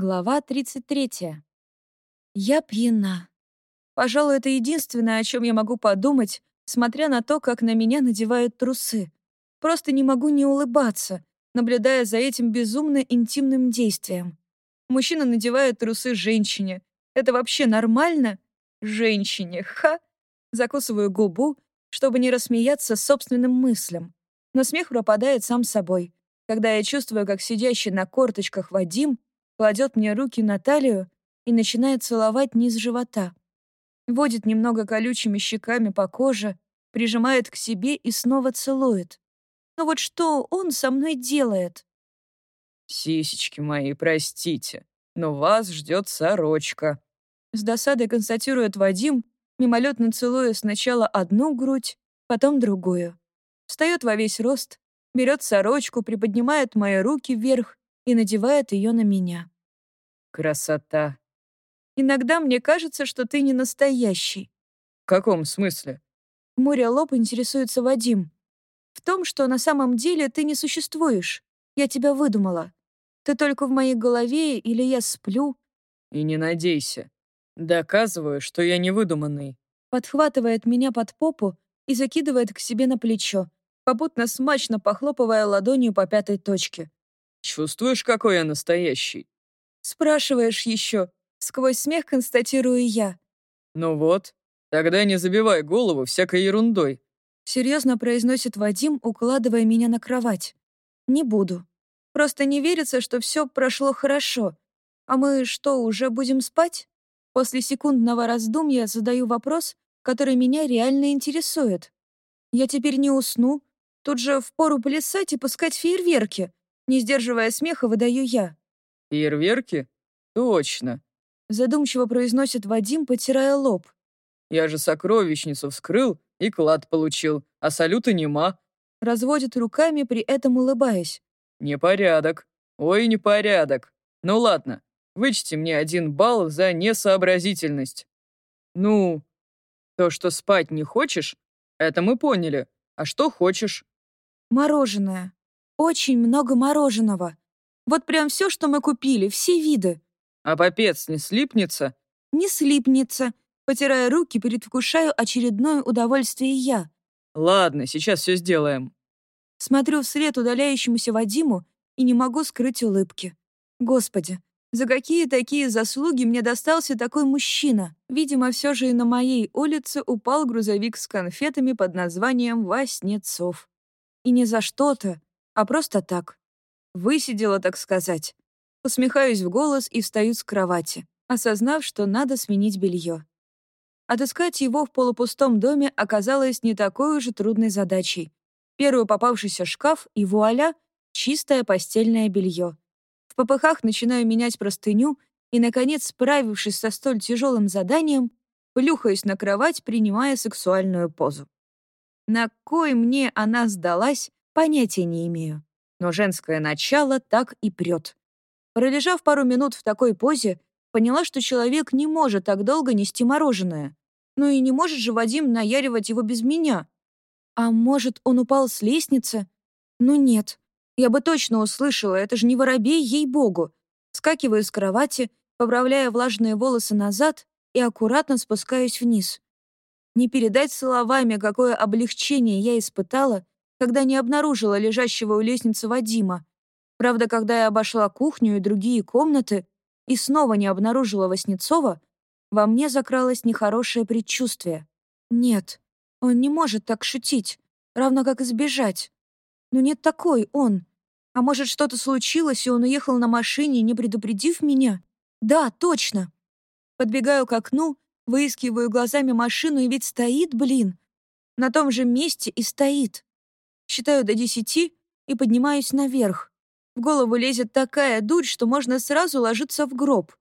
Глава 33. Я пьяна. Пожалуй, это единственное, о чем я могу подумать, смотря на то, как на меня надевают трусы. Просто не могу не улыбаться, наблюдая за этим безумно интимным действием. Мужчина надевает трусы женщине. Это вообще нормально? Женщине, ха! Закусываю губу, чтобы не рассмеяться собственным мыслям. Но смех пропадает сам собой, когда я чувствую, как сидящий на корточках Вадим кладет мне руки на талию и начинает целовать низ живота. Водит немного колючими щеками по коже, прижимает к себе и снова целует. Но вот что он со мной делает? «Сисечки мои, простите, но вас ждет сорочка», с досадой констатирует Вадим, мимолетно целуя сначала одну грудь, потом другую. Встает во весь рост, берет сорочку, приподнимает мои руки вверх и надевает ее на меня. «Красота!» «Иногда мне кажется, что ты не настоящий». «В каком смысле?» Муря лоб интересуется Вадим. «В том, что на самом деле ты не существуешь. Я тебя выдумала. Ты только в моей голове или я сплю». «И не надейся. Доказываю, что я не выдуманный». Подхватывает меня под попу и закидывает к себе на плечо, попутно смачно похлопывая ладонью по пятой точке. Чувствуешь, какой я настоящий? Спрашиваешь еще. Сквозь смех констатирую я. Ну вот, тогда не забивай голову всякой ерундой. Серьезно произносит Вадим, укладывая меня на кровать. Не буду. Просто не верится, что все прошло хорошо. А мы что, уже будем спать? После секундного раздумья задаю вопрос, который меня реально интересует. Я теперь не усну. Тут же впору плясать и пускать фейерверки. Не сдерживая смеха, выдаю я. «Фейерверки? Точно!» Задумчиво произносит Вадим, потирая лоб. «Я же сокровищницу вскрыл и клад получил, а салюта нема». Разводит руками, при этом улыбаясь. «Непорядок. Ой, непорядок. Ну ладно, вычти мне один балл за несообразительность. Ну, то, что спать не хочешь, это мы поняли. А что хочешь?» «Мороженое», очень много мороженого. Вот прям все, что мы купили, все виды. А попец не слипнется? Не слипнется. Потирая руки, предвкушаю очередное удовольствие я. Ладно, сейчас все сделаем. Смотрю вслед удаляющемуся Вадиму и не могу скрыть улыбки. Господи, за какие такие заслуги мне достался такой мужчина? Видимо, все же и на моей улице упал грузовик с конфетами под названием «Васнецов». И не за что-то, а просто так. Высидела, так сказать. Усмехаюсь в голос и встаю с кровати, осознав, что надо сменить белье. Отыскать его в полупустом доме оказалось не такой уж трудной задачей. Первый попавшийся шкаф и вуаля — чистое постельное белье. В попыхах начинаю менять простыню и, наконец, справившись со столь тяжелым заданием, плюхаюсь на кровать, принимая сексуальную позу. На кой мне она сдалась, Понятия не имею. Но женское начало так и прет. Пролежав пару минут в такой позе, поняла, что человек не может так долго нести мороженое. Ну и не может же Вадим наяривать его без меня. А может, он упал с лестницы? Ну нет. Я бы точно услышала, это же не воробей, ей-богу. Скакиваю с кровати, поправляя влажные волосы назад и аккуратно спускаюсь вниз. Не передать словами, какое облегчение я испытала, когда не обнаружила лежащего у лестницы Вадима. Правда, когда я обошла кухню и другие комнаты и снова не обнаружила Васнецова, во мне закралось нехорошее предчувствие. Нет, он не может так шутить, равно как избежать. Но нет такой он. А может, что-то случилось, и он уехал на машине, не предупредив меня? Да, точно. Подбегаю к окну, выискиваю глазами машину, и ведь стоит, блин. На том же месте и стоит. Считаю до десяти и поднимаюсь наверх. В голову лезет такая дурь, что можно сразу ложиться в гроб.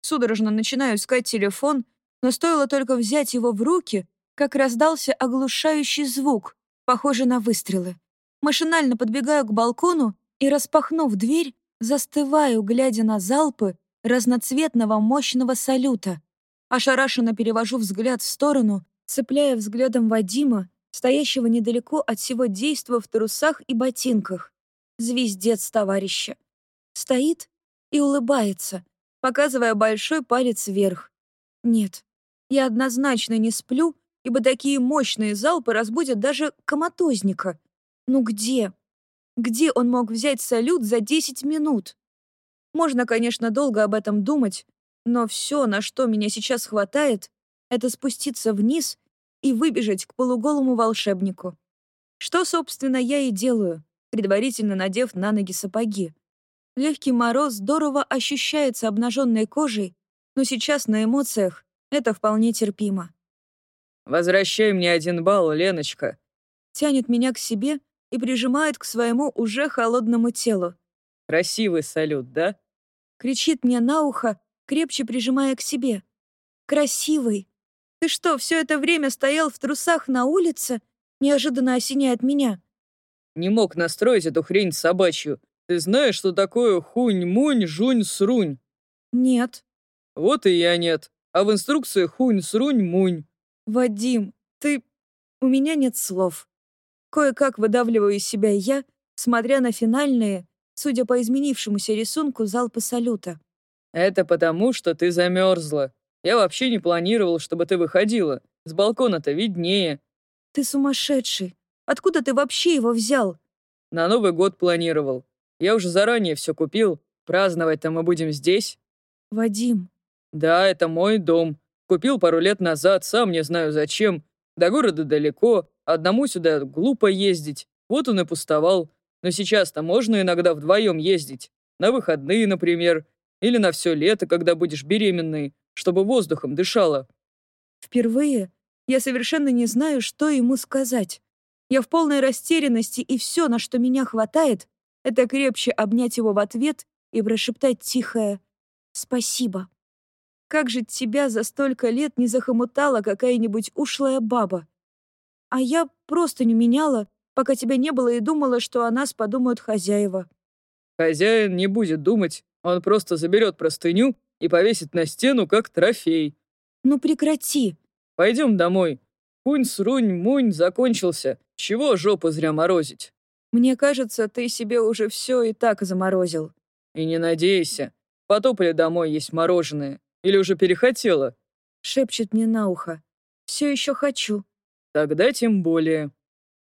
Судорожно начинаю искать телефон, но стоило только взять его в руки, как раздался оглушающий звук, похожий на выстрелы. Машинально подбегаю к балкону и, распахнув дверь, застываю, глядя на залпы разноцветного мощного салюта. Ошарашенно перевожу взгляд в сторону, цепляя взглядом Вадима стоящего недалеко от всего действа в трусах и ботинках. Звездец товарища. Стоит и улыбается, показывая большой палец вверх. Нет, я однозначно не сплю, ибо такие мощные залпы разбудят даже коматозника. Ну где? Где он мог взять салют за 10 минут? Можно, конечно, долго об этом думать, но все, на что меня сейчас хватает, это спуститься вниз и выбежать к полуголому волшебнику. Что, собственно, я и делаю, предварительно надев на ноги сапоги. Легкий мороз здорово ощущается обнаженной кожей, но сейчас на эмоциях это вполне терпимо. «Возвращай мне один балл, Леночка», тянет меня к себе и прижимает к своему уже холодному телу. «Красивый салют, да?» Кричит мне на ухо, крепче прижимая к себе. «Красивый! Ты что, все это время стоял в трусах на улице?» Неожиданно осеняет меня. «Не мог настроить эту хрень собачью. Ты знаешь, что такое хунь-мунь, жунь-срунь?» «Нет». «Вот и я нет. А в инструкции хунь-срунь-мунь». «Вадим, ты...» У меня нет слов. Кое-как выдавливаю из себя я, смотря на финальные, судя по изменившемуся рисунку, залпы салюта. «Это потому, что ты замерзла. Я вообще не планировал, чтобы ты выходила. С балкона-то виднее». «Ты сумасшедший. Откуда ты вообще его взял?» «На Новый год планировал. Я уже заранее все купил. Праздновать-то мы будем здесь». «Вадим». «Да, это мой дом. Купил пару лет назад, сам не знаю зачем. До города далеко, одному сюда глупо ездить. Вот он и пустовал. Но сейчас-то можно иногда вдвоем ездить. На выходные, например. Или на все лето, когда будешь беременной, чтобы воздухом дышала. Впервые я совершенно не знаю, что ему сказать. Я в полной растерянности, и все, на что меня хватает, это крепче обнять его в ответ и прошептать тихое «Спасибо». Как же тебя за столько лет не захомутала какая-нибудь ушлая баба? А я просто не меняла, пока тебя не было и думала, что о нас подумают хозяева. Хозяин не будет думать, он просто заберет простыню и повесит на стену, как трофей. Ну прекрати. Пойдем домой. Кунь-срунь-мунь закончился. Чего жопу зря морозить? Мне кажется, ты себе уже все и так заморозил. И не надейся. Потопали домой есть мороженое. Или уже перехотела? Шепчет мне на ухо. Все еще хочу. Тогда тем более.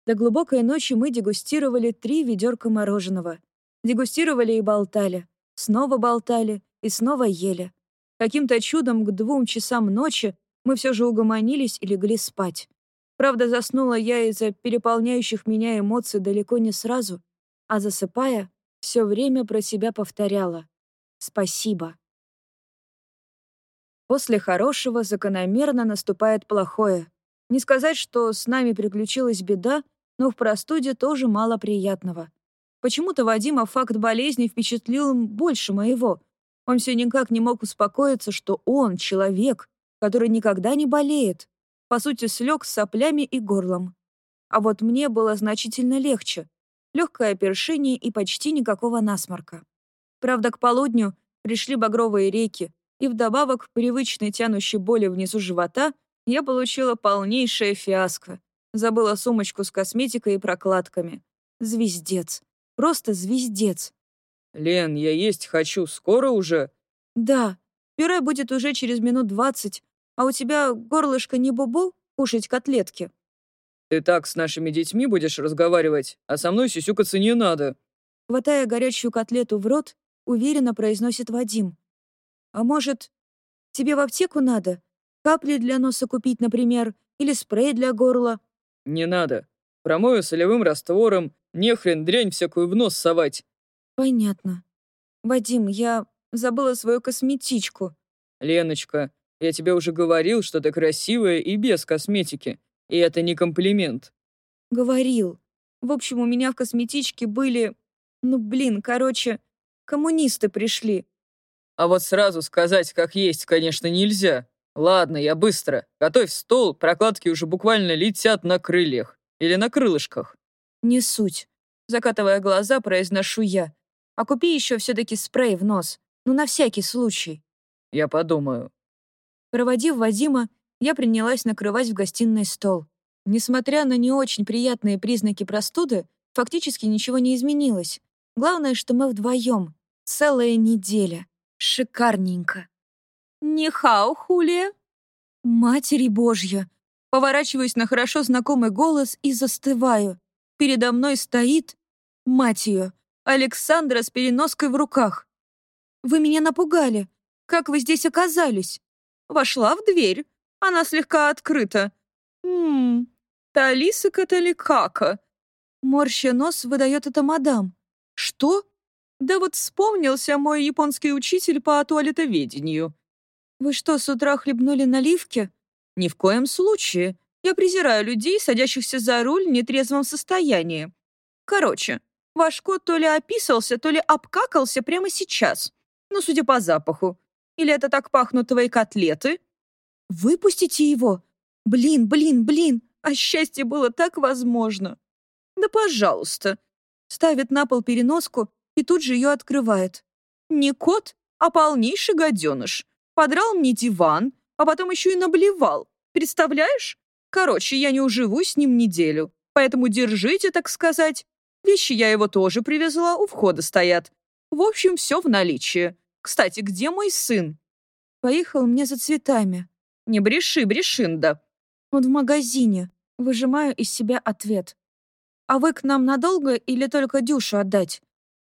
До глубокой ночи мы дегустировали три ведерка мороженого. Дегустировали и болтали. Снова болтали и снова ели. Каким-то чудом к двум часам ночи мы все же угомонились и легли спать. Правда, заснула я из-за переполняющих меня эмоций далеко не сразу, а засыпая, все время про себя повторяла «Спасибо». После хорошего закономерно наступает плохое. Не сказать, что с нами приключилась беда, но в простуде тоже мало приятного. Почему-то Вадима факт болезни впечатлил больше моего. Он все никак не мог успокоиться, что он — человек, который никогда не болеет. По сути, слег с соплями и горлом. А вот мне было значительно легче. Легкое першение и почти никакого насморка. Правда, к полудню пришли багровые реки, и вдобавок к привычной тянущей боли внизу живота я получила полнейшее фиаско. Забыла сумочку с косметикой и прокладками. Звездец. Просто звездец. «Лен, я есть хочу. Скоро уже?» «Да. Пюре будет уже через минут двадцать. А у тебя горлышко не бубу кушать котлетки?» «Ты так с нашими детьми будешь разговаривать, а со мной сюсюкаться не надо». Хватая горячую котлету в рот, уверенно произносит Вадим. «А может, тебе в аптеку надо? Капли для носа купить, например, или спрей для горла?» «Не надо. Промою солевым раствором, нехрен дрянь всякую в нос совать». «Понятно. Вадим, я забыла свою косметичку». «Леночка, я тебе уже говорил, что ты красивая и без косметики. И это не комплимент». «Говорил. В общем, у меня в косметичке были... Ну, блин, короче, коммунисты пришли». «А вот сразу сказать, как есть, конечно, нельзя. Ладно, я быстро. Готовь стол, прокладки уже буквально летят на крыльях. Или на крылышках». «Не суть». Закатывая глаза, произношу я. «А купи еще все-таки спрей в нос. Ну, на всякий случай». «Я подумаю». Проводив Вадима, я принялась накрывать в гостиной стол. Несмотря на не очень приятные признаки простуды, фактически ничего не изменилось. Главное, что мы вдвоем. Целая неделя. Шикарненько. «Нихао, Хулия!» «Матери Божья!» Поворачиваюсь на хорошо знакомый голос и застываю. Передо мной стоит, мать ее, Александра с переноской в руках. «Вы меня напугали. Как вы здесь оказались?» Вошла в дверь. Она слегка открыта. «Ммм, Талиса Каталикака». Морща нос выдает это мадам. «Что?» «Да вот вспомнился мой японский учитель по туалетоведению». «Вы что, с утра хлебнули наливки?» «Ни в коем случае. Я презираю людей, садящихся за руль в нетрезвом состоянии. Короче, ваш кот то ли описался, то ли обкакался прямо сейчас. Ну, судя по запаху. Или это так пахнут твои котлеты? Выпустите его! Блин, блин, блин! А счастье было так возможно. Да пожалуйста. Ставит на пол переноску и тут же ее открывает. Не кот, а полнейший гаденыш. Подрал мне диван, а потом еще и наблевал. Представляешь? Короче, я не уживу с ним неделю. Поэтому держите, так сказать. Вещи я его тоже привезла, у входа стоят. В общем, все в наличии. Кстати, где мой сын? Поехал мне за цветами. Не бреши, Брешинда. Он в магазине. Выжимаю из себя ответ. А вы к нам надолго или только Дюшу отдать?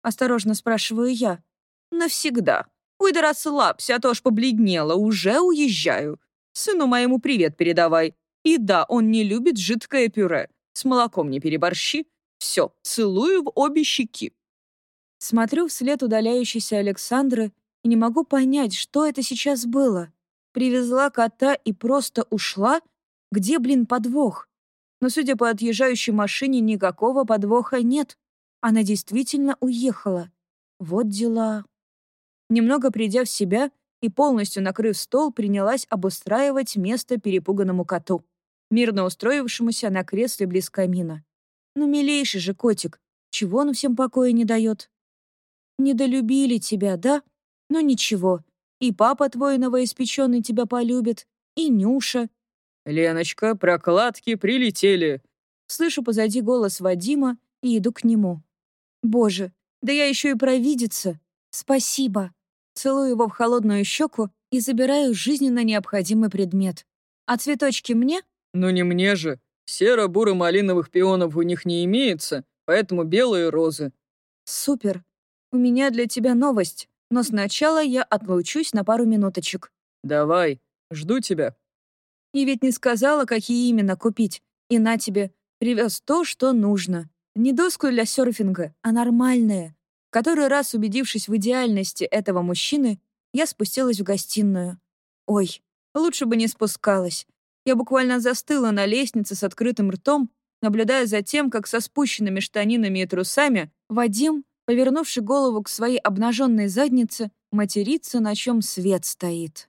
Осторожно спрашиваю я. Навсегда. Ой, да расслабься, а то аж побледнела. Уже уезжаю. Сыну моему привет передавай. И да, он не любит жидкое пюре. С молоком не переборщи. Все, целую в обе щеки. Смотрю вслед удаляющейся Александры и не могу понять, что это сейчас было. Привезла кота и просто ушла? Где, блин, подвох? Но, судя по отъезжающей машине, никакого подвоха нет. Она действительно уехала. Вот дела. Немного придя в себя и полностью накрыв стол, принялась обустраивать место перепуганному коту, мирно устроившемуся на кресле близ камина. Ну, милейший же котик, чего он всем покоя не дает? Недолюбили тебя, да? Ну ничего, и папа твой новоиспеченный тебя полюбит, и Нюша. «Леночка, прокладки прилетели!» Слышу позади голос Вадима и иду к нему. «Боже, да я еще и провидица! Спасибо!» Целую его в холодную щеку и забираю жизненно необходимый предмет. «А цветочки мне?» «Ну не мне же. Серо-буро-малиновых пионов у них не имеется, поэтому белые розы». «Супер. У меня для тебя новость, но сначала я отлучусь на пару минуточек». «Давай, жду тебя». И ведь не сказала, какие именно купить. И на тебе, привез то, что нужно. Не доску для серфинга, а нормальное. Который раз убедившись в идеальности этого мужчины, я спустилась в гостиную. Ой, лучше бы не спускалась. Я буквально застыла на лестнице с открытым ртом, наблюдая за тем, как со спущенными штанинами и трусами Вадим, повернувший голову к своей обнаженной заднице, матерится, на чем свет стоит.